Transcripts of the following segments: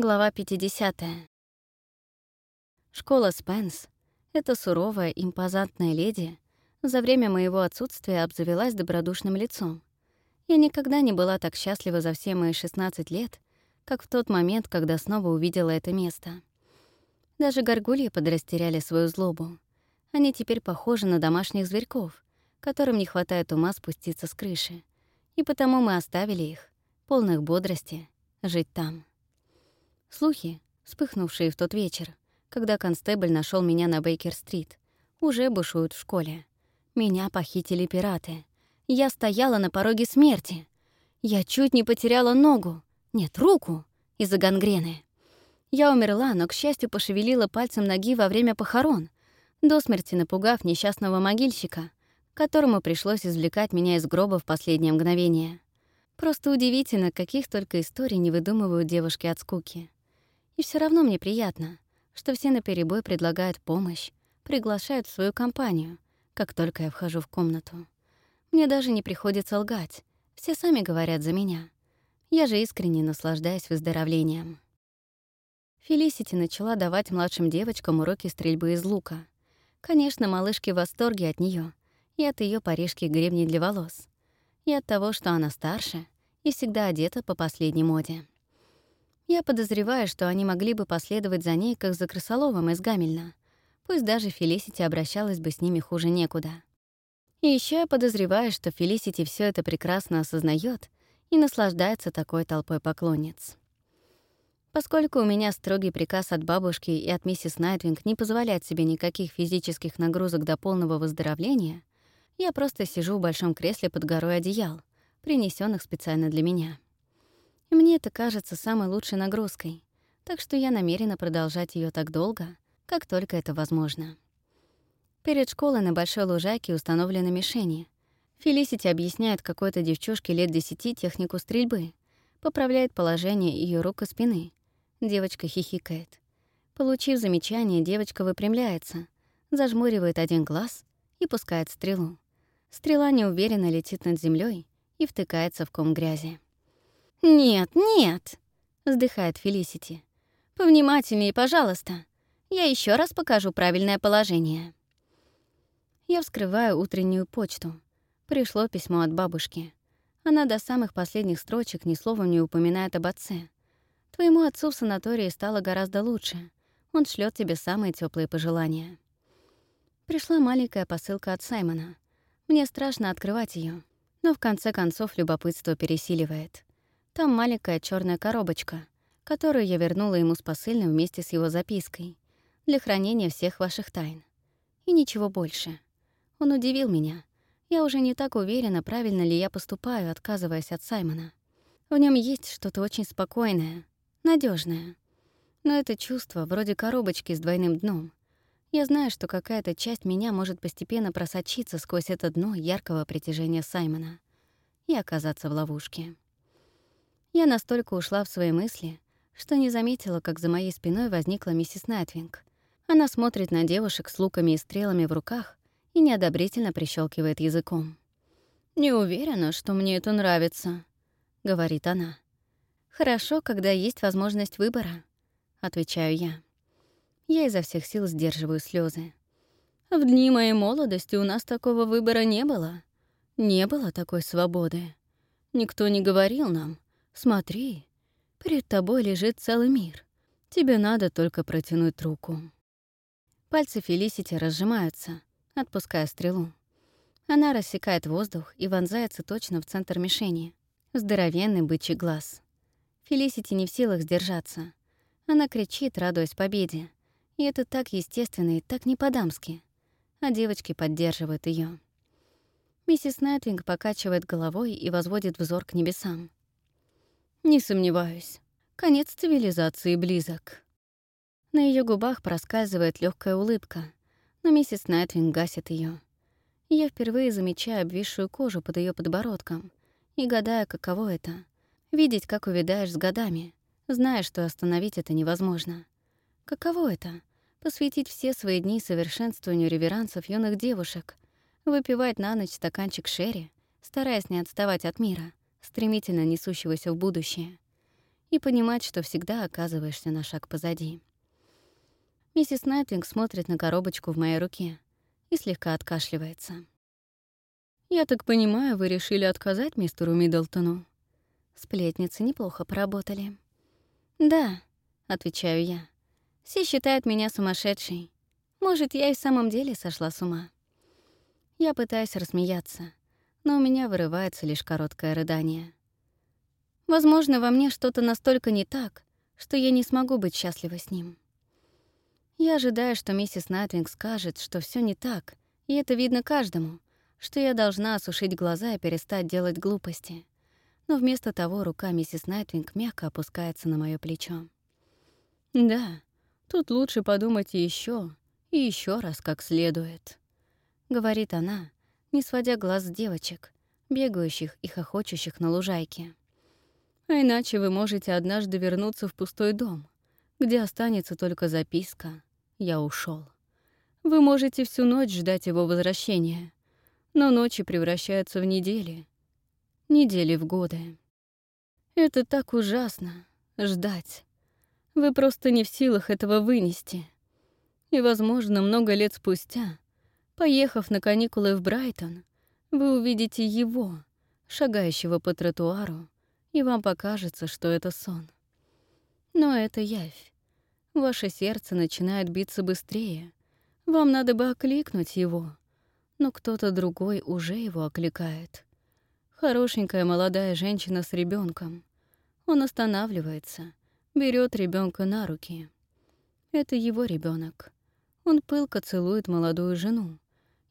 Глава 50. Школа Спенс — это суровая, импозантная леди, за время моего отсутствия обзавелась добродушным лицом. Я никогда не была так счастлива за все мои 16 лет, как в тот момент, когда снова увидела это место. Даже горгульи подрастеряли свою злобу. Они теперь похожи на домашних зверьков, которым не хватает ума спуститься с крыши. И потому мы оставили их, полных бодрости, жить там. Слухи, вспыхнувшие в тот вечер, когда констебль нашел меня на Бейкер-стрит, уже бушуют в школе. Меня похитили пираты. Я стояла на пороге смерти. Я чуть не потеряла ногу, нет, руку, из-за гангрены. Я умерла, но, к счастью, пошевелила пальцем ноги во время похорон, до смерти напугав несчастного могильщика, которому пришлось извлекать меня из гроба в последнее мгновение. Просто удивительно, каких только историй не выдумывают девушки от скуки. И все равно мне приятно, что все наперебой предлагают помощь, приглашают в свою компанию, как только я вхожу в комнату. Мне даже не приходится лгать, все сами говорят за меня. Я же искренне наслаждаюсь выздоровлением. Фелисити начала давать младшим девочкам уроки стрельбы из лука. Конечно, малышки в восторге от нее и от ее парижки гребней для волос, и от того, что она старше и всегда одета по последней моде. Я подозреваю, что они могли бы последовать за ней, как за крысоловом из Гамельна. Пусть даже Фелисити обращалась бы с ними хуже некуда. И еще я подозреваю, что Фелисити все это прекрасно осознает и наслаждается такой толпой поклонниц. Поскольку у меня строгий приказ от бабушки и от миссис Найтвинг не позволять себе никаких физических нагрузок до полного выздоровления, я просто сижу в большом кресле под горой одеял, принесенных специально для меня. И мне это кажется самой лучшей нагрузкой, так что я намерена продолжать ее так долго, как только это возможно. Перед школой на большой лужайке установлены мишени. Фелисити объясняет какой-то девчушке лет десяти технику стрельбы, поправляет положение ее рук и спины. Девочка хихикает. Получив замечание, девочка выпрямляется, зажмуривает один глаз и пускает стрелу. Стрела неуверенно летит над землей и втыкается в ком грязи. «Нет, нет!» — вздыхает Фелисити. «Повнимательнее, пожалуйста. Я еще раз покажу правильное положение». Я вскрываю утреннюю почту. Пришло письмо от бабушки. Она до самых последних строчек ни словом не упоминает об отце. Твоему отцу в санатории стало гораздо лучше. Он шлет тебе самые теплые пожелания. Пришла маленькая посылка от Саймона. Мне страшно открывать ее, но в конце концов любопытство пересиливает. Там маленькая черная коробочка, которую я вернула ему с посыльным вместе с его запиской для хранения всех ваших тайн. И ничего больше. Он удивил меня. Я уже не так уверена, правильно ли я поступаю, отказываясь от Саймона. В нем есть что-то очень спокойное, надежное. Но это чувство вроде коробочки с двойным дном. Я знаю, что какая-то часть меня может постепенно просочиться сквозь это дно яркого притяжения Саймона и оказаться в ловушке. Я настолько ушла в свои мысли, что не заметила, как за моей спиной возникла миссис Найтвинг. Она смотрит на девушек с луками и стрелами в руках и неодобрительно прищелкивает языком. «Не уверена, что мне это нравится», — говорит она. «Хорошо, когда есть возможность выбора», — отвечаю я. Я изо всех сил сдерживаю слезы. В дни моей молодости у нас такого выбора не было. Не было такой свободы. Никто не говорил нам, Смотри, перед тобой лежит целый мир. Тебе надо только протянуть руку. Пальцы Фелисити разжимаются, отпуская стрелу. Она рассекает воздух и вонзается точно в центр мишени. Здоровенный бычий глаз. Фелисити не в силах сдержаться. Она кричит, радуясь победе. И это так естественно и так не по-дамски. А девочки поддерживают ее. Миссис Найтвинг покачивает головой и возводит взор к небесам. Не сомневаюсь. Конец цивилизации близок. На ее губах проскальзывает легкая улыбка, но миссис Найтвинг гасит ее. Я впервые замечаю обвисшую кожу под ее подбородком и гадаю, каково это — видеть, как увядаешь с годами, зная, что остановить это невозможно. Каково это — посвятить все свои дни совершенствованию реверансов юных девушек, выпивать на ночь стаканчик шерри, стараясь не отставать от мира — стремительно несущегося в будущее. и понимать, что всегда оказываешься на шаг позади. Миссис Найтвинг смотрит на коробочку в моей руке и слегка откашливается. «Я так понимаю, вы решили отказать мистеру Миддлтону?» Сплетницы неплохо поработали. «Да», — отвечаю я. «Все считают меня сумасшедшей. Может, я и в самом деле сошла с ума». Я пытаюсь рассмеяться, но у меня вырывается лишь короткое рыдание. Возможно, во мне что-то настолько не так, что я не смогу быть счастлива с ним. Я ожидаю, что миссис Найтвинг скажет, что все не так, и это видно каждому, что я должна осушить глаза и перестать делать глупости. Но вместо того рука миссис Найтвинг мягко опускается на мое плечо. «Да, тут лучше подумать еще и еще раз как следует», — говорит она, не сводя глаз с девочек, бегающих и хохочущих на лужайке. «А иначе вы можете однажды вернуться в пустой дом, где останется только записка я ушел. Вы можете всю ночь ждать его возвращения, но ночи превращаются в недели, недели в годы. Это так ужасно — ждать. Вы просто не в силах этого вынести. И, возможно, много лет спустя, поехав на каникулы в Брайтон, вы увидите его, шагающего по тротуару, и вам покажется, что это сон. Но это явь. Ваше сердце начинает биться быстрее. Вам надо бы окликнуть его. Но кто-то другой уже его окликает. Хорошенькая молодая женщина с ребенком. Он останавливается, берет ребенка на руки. Это его ребенок. Он пылко целует молодую жену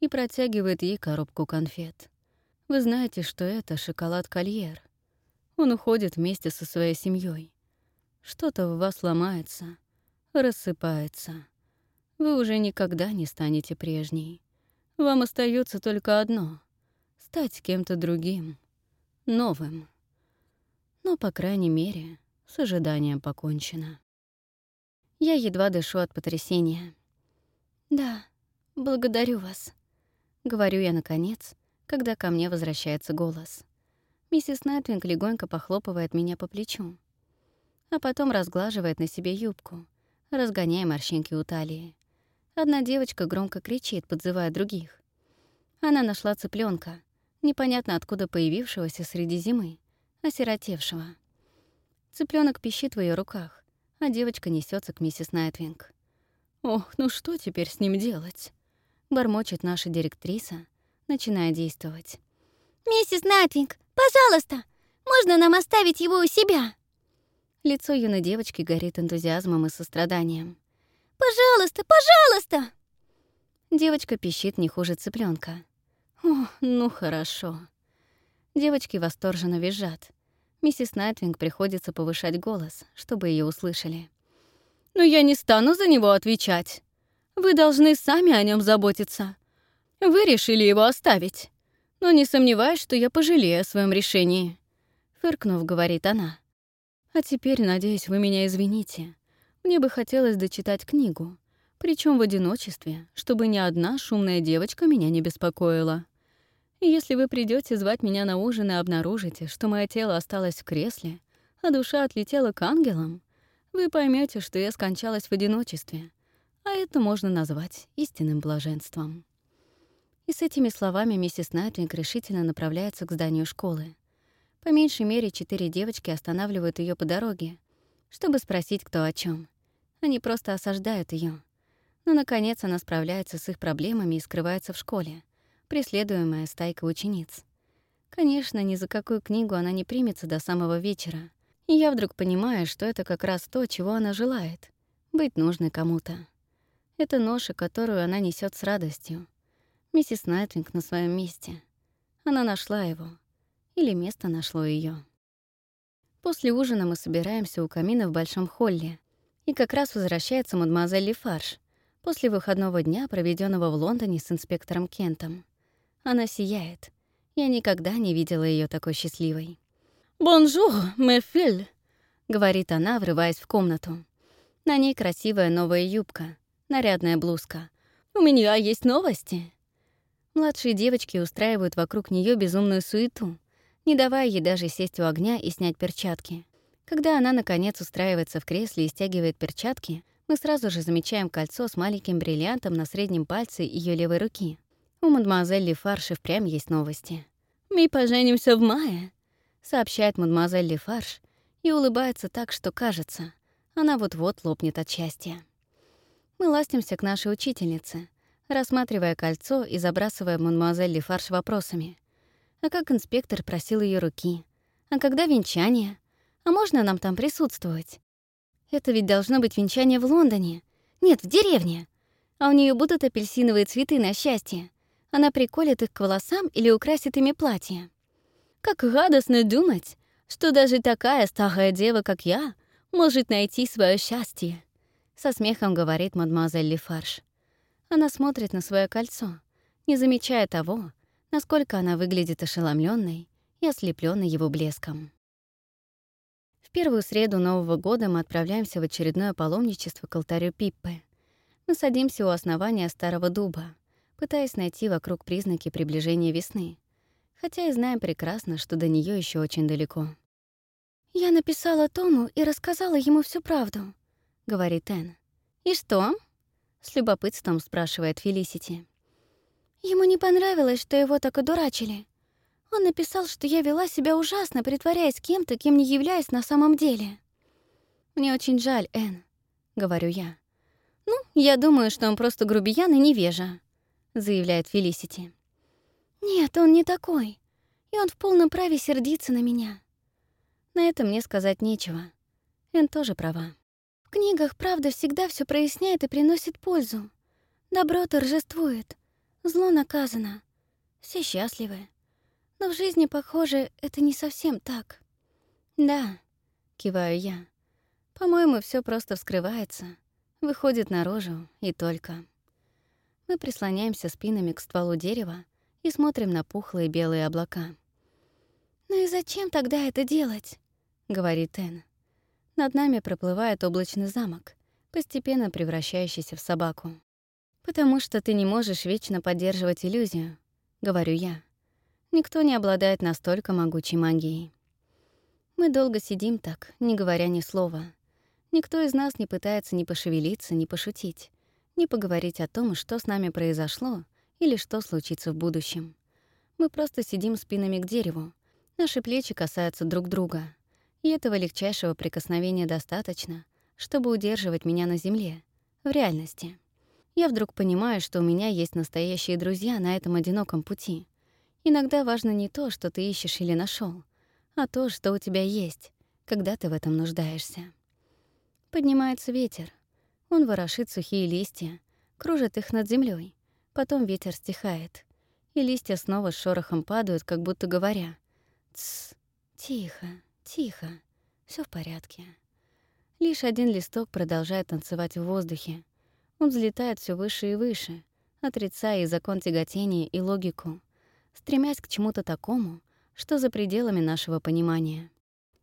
и протягивает ей коробку конфет. Вы знаете, что это шоколад-кольер. Он уходит вместе со своей семьей. Что-то в вас ломается — рассыпается. Вы уже никогда не станете прежней. Вам остается только одно — стать кем-то другим, новым. Но, по крайней мере, с ожиданием покончено. Я едва дышу от потрясения. «Да, благодарю вас», — говорю я наконец, когда ко мне возвращается голос. Миссис Найтвинг легонько похлопывает меня по плечу, а потом разглаживает на себе юбку, разгоняя морщинки у талии. Одна девочка громко кричит, подзывая других. Она нашла цыпленка, непонятно откуда появившегося среди зимы, осиротевшего. Цыпленок пищит в ее руках, а девочка несется к миссис Найтвинг. «Ох, ну что теперь с ним делать?» — бормочет наша директриса, начиная действовать. «Миссис Найтвинг, пожалуйста, можно нам оставить его у себя?» Лицо юной девочки горит энтузиазмом и состраданием. «Пожалуйста, пожалуйста!» Девочка пищит не хуже цыпленка. «О, ну хорошо». Девочки восторженно визжат. Миссис Найтвинг приходится повышать голос, чтобы ее услышали. «Но я не стану за него отвечать. Вы должны сами о нем заботиться. Вы решили его оставить. Но не сомневаюсь, что я пожалею о своем решении», — фыркнув, говорит она. А теперь, надеюсь, вы меня извините. Мне бы хотелось дочитать книгу, причем в одиночестве, чтобы ни одна шумная девочка меня не беспокоила. И если вы придете звать меня на ужин и обнаружите, что мое тело осталось в кресле, а душа отлетела к ангелам, вы поймете, что я скончалась в одиночестве, а это можно назвать истинным блаженством. И с этими словами миссис Найтвинг решительно направляется к зданию школы. По меньшей мере, четыре девочки останавливают ее по дороге, чтобы спросить, кто о чем. Они просто осаждают ее. Но, наконец, она справляется с их проблемами и скрывается в школе, преследуемая стайка учениц. Конечно, ни за какую книгу она не примется до самого вечера. И я вдруг понимаю, что это как раз то, чего она желает — быть нужной кому-то. Это ноша, которую она несет с радостью. Миссис Найтвинг на своем месте. Она нашла его — или место нашло ее. После ужина мы собираемся у камина в большом холле, и как раз возвращается мадемуазель Лефарж после выходного дня, проведенного в Лондоне с инспектором Кентом. Она сияет. Я никогда не видела ее такой счастливой. «Bonjour, mes filles», — говорит она, врываясь в комнату. На ней красивая новая юбка, нарядная блузка. «У меня есть новости». Младшие девочки устраивают вокруг нее безумную суету, не давая ей даже сесть у огня и снять перчатки. Когда она, наконец, устраивается в кресле и стягивает перчатки, мы сразу же замечаем кольцо с маленьким бриллиантом на среднем пальце ее левой руки. У мадемуазель Лефарш и впрямь есть новости. «Мы поженимся в мае», — сообщает мадемуазель Лефарш и улыбается так, что кажется, она вот-вот лопнет от счастья. Мы ластимся к нашей учительнице, рассматривая кольцо и забрасывая мадемуазель Лефарш вопросами. А как инспектор просил ее руки? А когда венчание? А можно нам там присутствовать? Это ведь должно быть венчание в Лондоне. Нет, в деревне. А у нее будут апельсиновые цветы на счастье. Она приколет их к волосам или украсит ими платье. Как гадостно думать, что даже такая старая дева, как я, может найти свое счастье. Со смехом говорит мадемуазель Лефарш. Она смотрит на свое кольцо, не замечая того, насколько она выглядит ошеломленной и ослепленной его блеском первую среду Нового года мы отправляемся в очередное паломничество к алтарю Пиппы. Мы садимся у основания старого дуба, пытаясь найти вокруг признаки приближения весны, хотя и знаем прекрасно, что до нее еще очень далеко. «Я написала Тому и рассказала ему всю правду», — говорит Энн. «И что?» — с любопытством спрашивает Фелисити. «Ему не понравилось, что его так одурачили. Он написал, что я вела себя ужасно, притворяясь кем-то, кем не являюсь на самом деле. «Мне очень жаль, Энн», — говорю я. «Ну, я думаю, что он просто грубиян и невежа», — заявляет Фелисити. «Нет, он не такой. И он в полном праве сердиться на меня». На это мне сказать нечего. Энн тоже права. Книгах правда всегда все проясняет и приносит пользу. Добро торжествует, зло наказано. Все счастливы. Но в жизни, похоже, это не совсем так. Да, киваю я. По-моему, все просто вскрывается, выходит наружу и только. Мы прислоняемся спинами к стволу дерева и смотрим на пухлые белые облака. «Ну и зачем тогда это делать?» — говорит Энн. Над нами проплывает облачный замок, постепенно превращающийся в собаку. «Потому что ты не можешь вечно поддерживать иллюзию», — говорю я. Никто не обладает настолько могучей магией. Мы долго сидим так, не говоря ни слова. Никто из нас не пытается ни пошевелиться, ни пошутить, ни поговорить о том, что с нами произошло или что случится в будущем. Мы просто сидим спинами к дереву, наши плечи касаются друг друга, и этого легчайшего прикосновения достаточно, чтобы удерживать меня на земле, в реальности. Я вдруг понимаю, что у меня есть настоящие друзья на этом одиноком пути — Иногда важно не то, что ты ищешь или нашел, а то, что у тебя есть, когда ты в этом нуждаешься. Поднимается ветер. Он ворошит сухие листья, кружит их над землей. Потом ветер стихает, и листья снова с шорохом падают, как будто говоря «Тсс, тихо, тихо, все в порядке». Лишь один листок продолжает танцевать в воздухе. Он взлетает все выше и выше, отрицая и закон тяготения, и логику — стремясь к чему-то такому, что за пределами нашего понимания.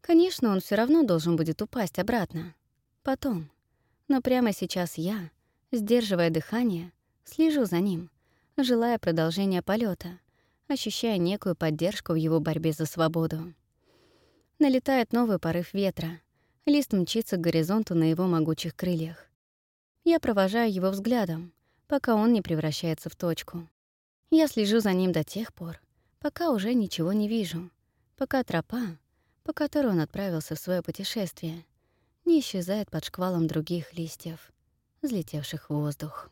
Конечно, он все равно должен будет упасть обратно. Потом. Но прямо сейчас я, сдерживая дыхание, слежу за ним, желая продолжения полета, ощущая некую поддержку в его борьбе за свободу. Налетает новый порыв ветра. Лист мчится к горизонту на его могучих крыльях. Я провожаю его взглядом, пока он не превращается в точку. Я слежу за ним до тех пор, пока уже ничего не вижу, пока тропа, по которой он отправился в свое путешествие, не исчезает под шквалом других листьев, взлетевших в воздух.